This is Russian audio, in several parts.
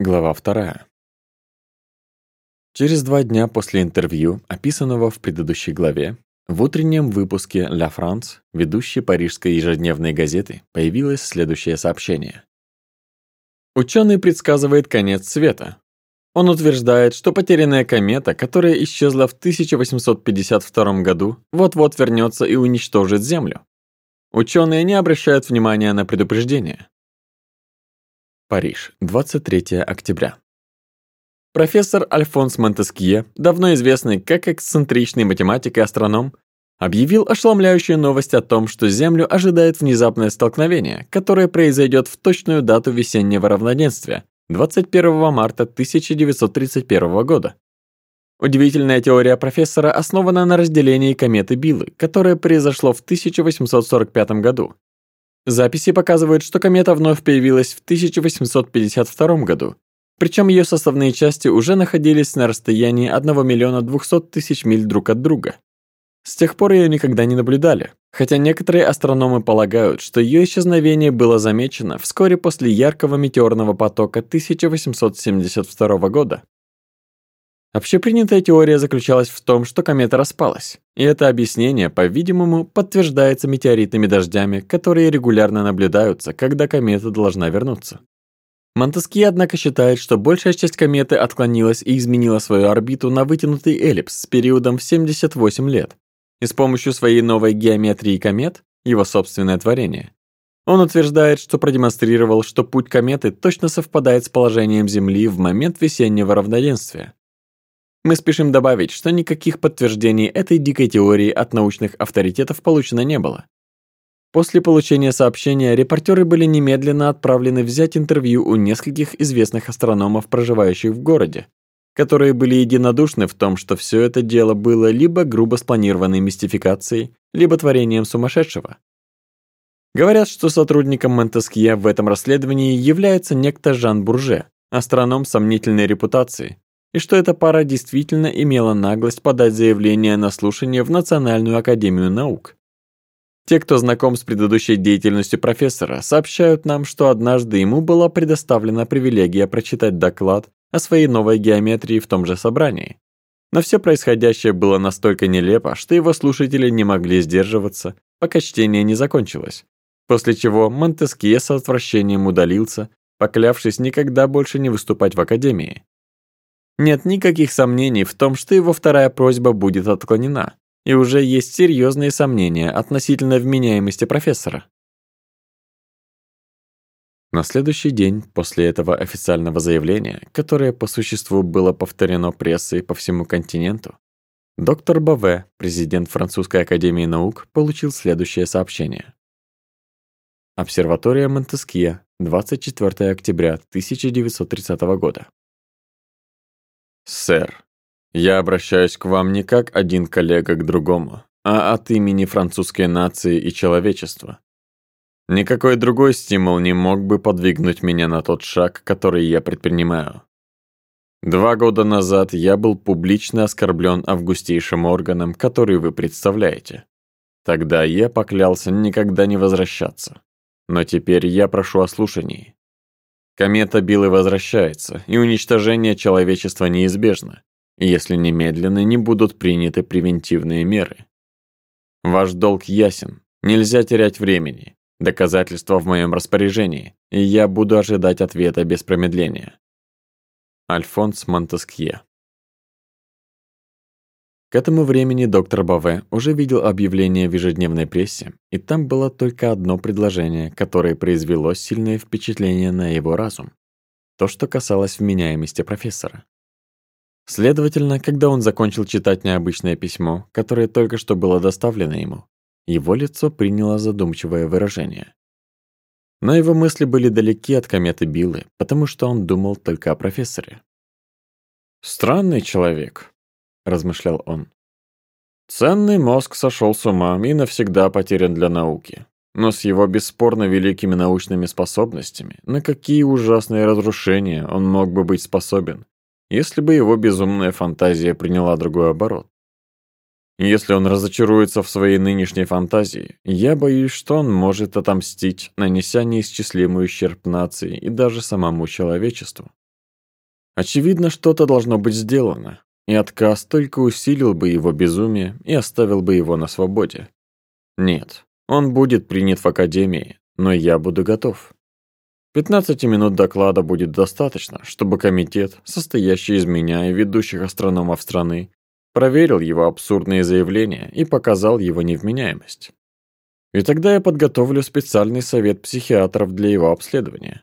Глава 2. Через два дня после интервью, описанного в предыдущей главе, в утреннем выпуске «Ля Франс», ведущей парижской ежедневной газеты, появилось следующее сообщение. Ученый предсказывает конец света. Он утверждает, что потерянная комета, которая исчезла в 1852 году, вот-вот вернется и уничтожит Землю. Ученые не обращают внимания на предупреждение. Париж, 23 октября. Профессор Альфонс Монтескье, давно известный как эксцентричный математик и астроном, объявил ошеломляющую новость о том, что Землю ожидает внезапное столкновение, которое произойдет в точную дату весеннего равноденствия, 21 марта 1931 года. Удивительная теория профессора основана на разделении кометы Биллы, которое произошло в 1845 году, Записи показывают, что комета вновь появилась в 1852 году, причем ее составные части уже находились на расстоянии 1 миллиона 200 тысяч миль друг от друга. С тех пор ее никогда не наблюдали, хотя некоторые астрономы полагают, что ее исчезновение было замечено вскоре после яркого метеорного потока 1872 года, Общепринятая теория заключалась в том, что комета распалась. И это объяснение, по-видимому, подтверждается метеоритными дождями, которые регулярно наблюдаются, когда комета должна вернуться. Монтески, однако, считает, что большая часть кометы отклонилась и изменила свою орбиту на вытянутый эллипс с периодом в 78 лет. И с помощью своей новой геометрии комет, его собственное творение, он утверждает, что продемонстрировал, что путь кометы точно совпадает с положением Земли в момент весеннего равноденствия. Мы спешим добавить, что никаких подтверждений этой дикой теории от научных авторитетов получено не было. После получения сообщения репортеры были немедленно отправлены взять интервью у нескольких известных астрономов, проживающих в городе, которые были единодушны в том, что все это дело было либо грубо спланированной мистификацией, либо творением сумасшедшего. Говорят, что сотрудником Монтескье в этом расследовании является некто Жан Бурже, астроном сомнительной репутации, и что эта пара действительно имела наглость подать заявление на слушание в Национальную академию наук. Те, кто знаком с предыдущей деятельностью профессора, сообщают нам, что однажды ему была предоставлена привилегия прочитать доклад о своей новой геометрии в том же собрании. Но все происходящее было настолько нелепо, что его слушатели не могли сдерживаться, пока чтение не закончилось. После чего Монтескье с отвращением удалился, поклявшись никогда больше не выступать в академии. Нет никаких сомнений в том, что его вторая просьба будет отклонена, и уже есть серьезные сомнения относительно вменяемости профессора. На следующий день после этого официального заявления, которое по существу было повторено прессой по всему континенту, доктор Баве, президент Французской академии наук, получил следующее сообщение. Обсерватория Монтескье, 24 октября 1930 года. Сэр, я обращаюсь к вам не как один коллега к другому, а от имени французской нации и человечества. Никакой другой стимул не мог бы подвигнуть меня на тот шаг, который я предпринимаю. Два года назад я был публично оскорблен августейшим органом, который вы представляете. Тогда я поклялся никогда не возвращаться. Но теперь я прошу о слушании. Комета Билы возвращается, и уничтожение человечества неизбежно, если немедленно не будут приняты превентивные меры. Ваш долг ясен, нельзя терять времени, доказательства в моем распоряжении, и я буду ожидать ответа без промедления. Альфонс Монтескье к этому времени доктор Баве уже видел объявление в ежедневной прессе, и там было только одно предложение, которое произвело сильное впечатление на его разум. То, что касалось вменяемости профессора. Следовательно, когда он закончил читать необычное письмо, которое только что было доставлено ему, его лицо приняло задумчивое выражение. Но его мысли были далеки от кометы Биллы, потому что он думал только о профессоре. «Странный человек», размышлял он. Ценный мозг сошел с ума и навсегда потерян для науки. Но с его бесспорно великими научными способностями, на какие ужасные разрушения он мог бы быть способен, если бы его безумная фантазия приняла другой оборот. Если он разочаруется в своей нынешней фантазии, я боюсь, что он может отомстить, нанеся неисчислимый ущерб нации и даже самому человечеству. Очевидно, что-то должно быть сделано, и отказ только усилил бы его безумие и оставил бы его на свободе. Нет, он будет принят в академии, но я буду готов. 15 минут доклада будет достаточно, чтобы комитет, состоящий из меня и ведущих астрономов страны, проверил его абсурдные заявления и показал его невменяемость. И тогда я подготовлю специальный совет психиатров для его обследования.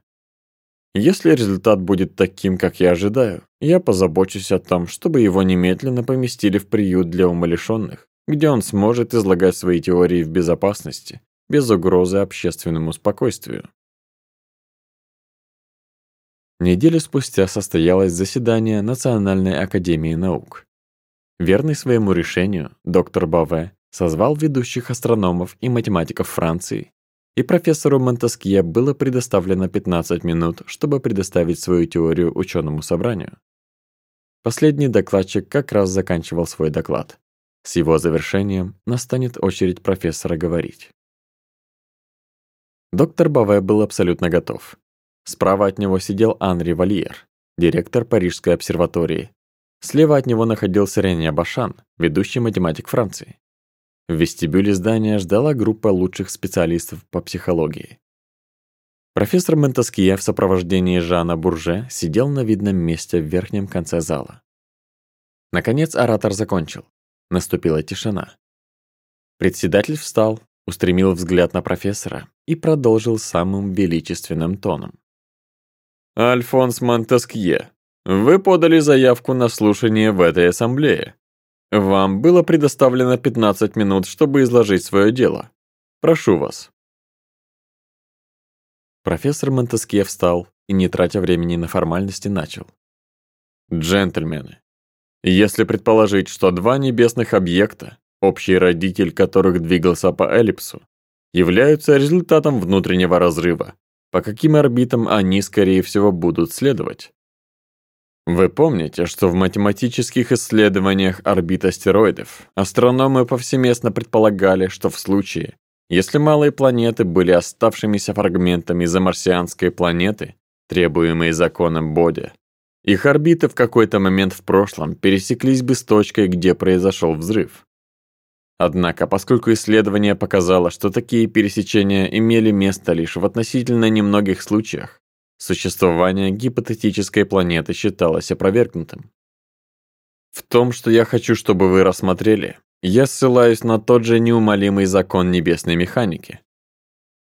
Если результат будет таким, как я ожидаю, я позабочусь о том, чтобы его немедленно поместили в приют для умалишенных, где он сможет излагать свои теории в безопасности, без угрозы общественному спокойствию. Неделю спустя состоялось заседание Национальной академии наук. Верный своему решению, доктор Баве созвал ведущих астрономов и математиков Франции и профессору Монтескье было предоставлено 15 минут, чтобы предоставить свою теорию ученому собранию. Последний докладчик как раз заканчивал свой доклад. С его завершением настанет очередь профессора говорить. Доктор Баве был абсолютно готов. Справа от него сидел Анри Вальер, директор Парижской обсерватории. Слева от него находился Рене Башан, ведущий математик Франции. В вестибюле здания ждала группа лучших специалистов по психологии. Профессор Монтеския в сопровождении Жана Бурже сидел на видном месте в верхнем конце зала. Наконец оратор закончил. Наступила тишина. Председатель встал, устремил взгляд на профессора и продолжил самым величественным тоном. «Альфонс Монтескье, вы подали заявку на слушание в этой ассамблее. Вам было предоставлено 15 минут, чтобы изложить свое дело. Прошу вас. Профессор Монтескье встал и, не тратя времени на формальности, начал. Джентльмены, если предположить, что два небесных объекта, общий родитель которых двигался по эллипсу, являются результатом внутреннего разрыва, по каким орбитам они, скорее всего, будут следовать? Вы помните, что в математических исследованиях орбит астероидов астрономы повсеместно предполагали, что в случае, если малые планеты были оставшимися фрагментами замарсианской планеты, требуемые законом Боди, их орбиты в какой-то момент в прошлом пересеклись бы с точкой, где произошел взрыв. Однако, поскольку исследование показало, что такие пересечения имели место лишь в относительно немногих случаях, Существование гипотетической планеты считалось опровергнутым. В том, что я хочу, чтобы вы рассмотрели, я ссылаюсь на тот же неумолимый закон небесной механики.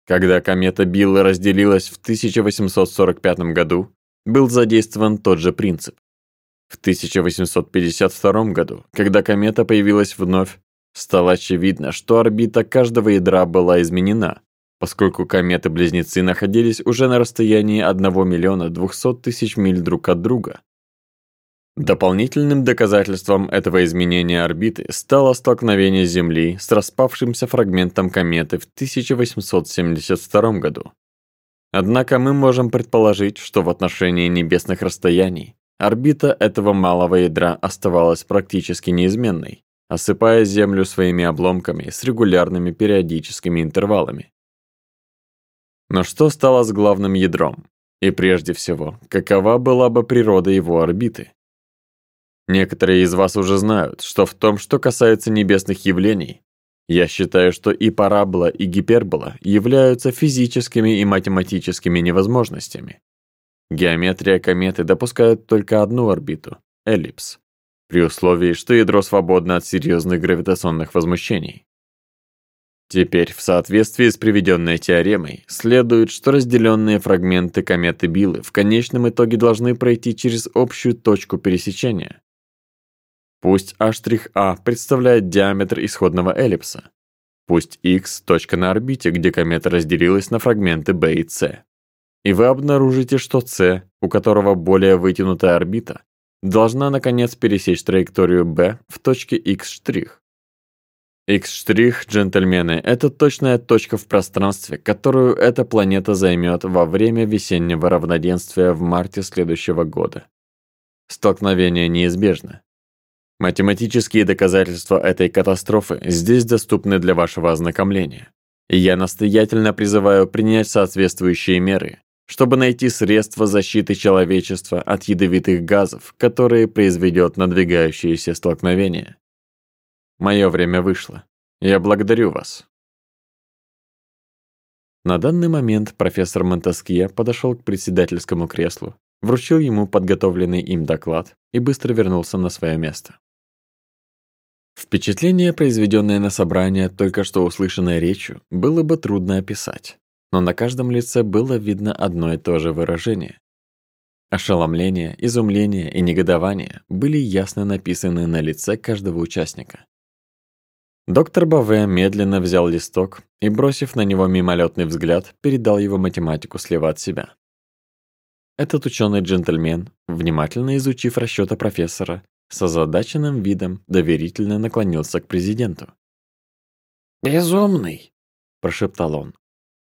Когда комета Билла разделилась в 1845 году, был задействован тот же принцип. В 1852 году, когда комета появилась вновь, стало очевидно, что орбита каждого ядра была изменена, поскольку кометы-близнецы находились уже на расстоянии 1 миллиона 200 тысяч миль друг от друга. Дополнительным доказательством этого изменения орбиты стало столкновение Земли с распавшимся фрагментом кометы в 1872 году. Однако мы можем предположить, что в отношении небесных расстояний орбита этого малого ядра оставалась практически неизменной, осыпая Землю своими обломками с регулярными периодическими интервалами. Но что стало с главным ядром? И прежде всего, какова была бы природа его орбиты? Некоторые из вас уже знают, что в том, что касается небесных явлений, я считаю, что и парабола, и гипербола являются физическими и математическими невозможностями. Геометрия кометы допускает только одну орбиту — эллипс, при условии, что ядро свободно от серьезных гравитационных возмущений. Теперь, в соответствии с приведенной теоремой, следует, что разделенные фрагменты кометы Биллы в конечном итоге должны пройти через общую точку пересечения. Пусть А' представляет диаметр исходного эллипса. Пусть X – точка на орбите, где комета разделилась на фрагменты B и C. И вы обнаружите, что C, у которого более вытянутая орбита, должна наконец пересечь траекторию B в точке X'. Х штрих, джентльмены, это точная точка в пространстве, которую эта планета займет во время весеннего равноденствия в марте следующего года. Столкновение неизбежно. Математические доказательства этой катастрофы здесь доступны для вашего ознакомления. И я настоятельно призываю принять соответствующие меры, чтобы найти средства защиты человечества от ядовитых газов, которые произведет надвигающееся столкновение. Мое время вышло. Я благодарю вас. На данный момент профессор Монтаския подошел к председательскому креслу, вручил ему подготовленный им доклад и быстро вернулся на свое место. Впечатление, произведенное на собрание только что услышанной речью, было бы трудно описать, но на каждом лице было видно одно и то же выражение. Ошеломление, изумление и негодование были ясно написаны на лице каждого участника. Доктор Баве медленно взял листок и, бросив на него мимолетный взгляд, передал его математику слева от себя. Этот ученый-джентльмен, внимательно изучив расчеты профессора, с озадаченным видом доверительно наклонился к президенту. «Безумный!» – прошептал он.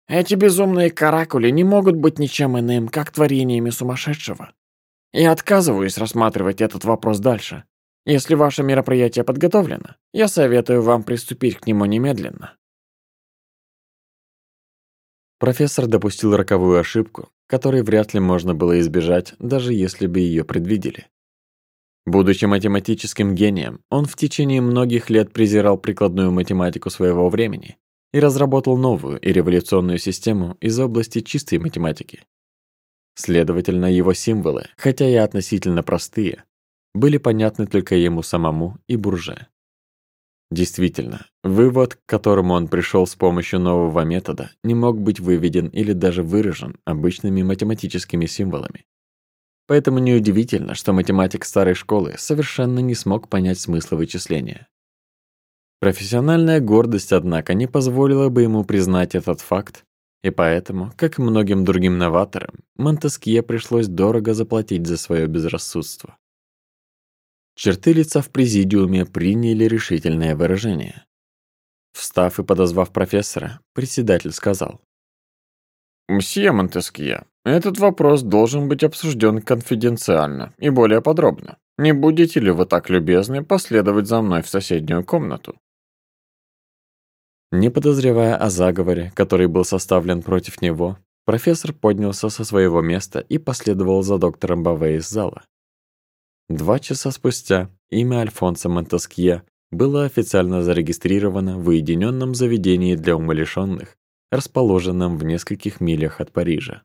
«Эти безумные каракули не могут быть ничем иным, как творениями сумасшедшего. Я отказываюсь рассматривать этот вопрос дальше. Если ваше мероприятие подготовлено, я советую вам приступить к нему немедленно. Профессор допустил роковую ошибку, которой вряд ли можно было избежать, даже если бы ее предвидели. Будучи математическим гением, он в течение многих лет презирал прикладную математику своего времени и разработал новую и революционную систему из области чистой математики. Следовательно, его символы, хотя и относительно простые, были понятны только ему самому и Бурже. Действительно, вывод, к которому он пришел с помощью нового метода, не мог быть выведен или даже выражен обычными математическими символами. Поэтому неудивительно, что математик старой школы совершенно не смог понять смысла вычисления. Профессиональная гордость, однако, не позволила бы ему признать этот факт, и поэтому, как и многим другим новаторам, Монтескье пришлось дорого заплатить за свое безрассудство. Черты лица в президиуме приняли решительное выражение. Встав и подозвав профессора, председатель сказал. «Мсье Монтескье, этот вопрос должен быть обсужден конфиденциально и более подробно. Не будете ли вы так любезны последовать за мной в соседнюю комнату?» Не подозревая о заговоре, который был составлен против него, профессор поднялся со своего места и последовал за доктором Баве из зала. Два часа спустя имя Альфонса Монтаскье было официально зарегистрировано в уединенном заведении для умалишенных, расположенном в нескольких милях от Парижа.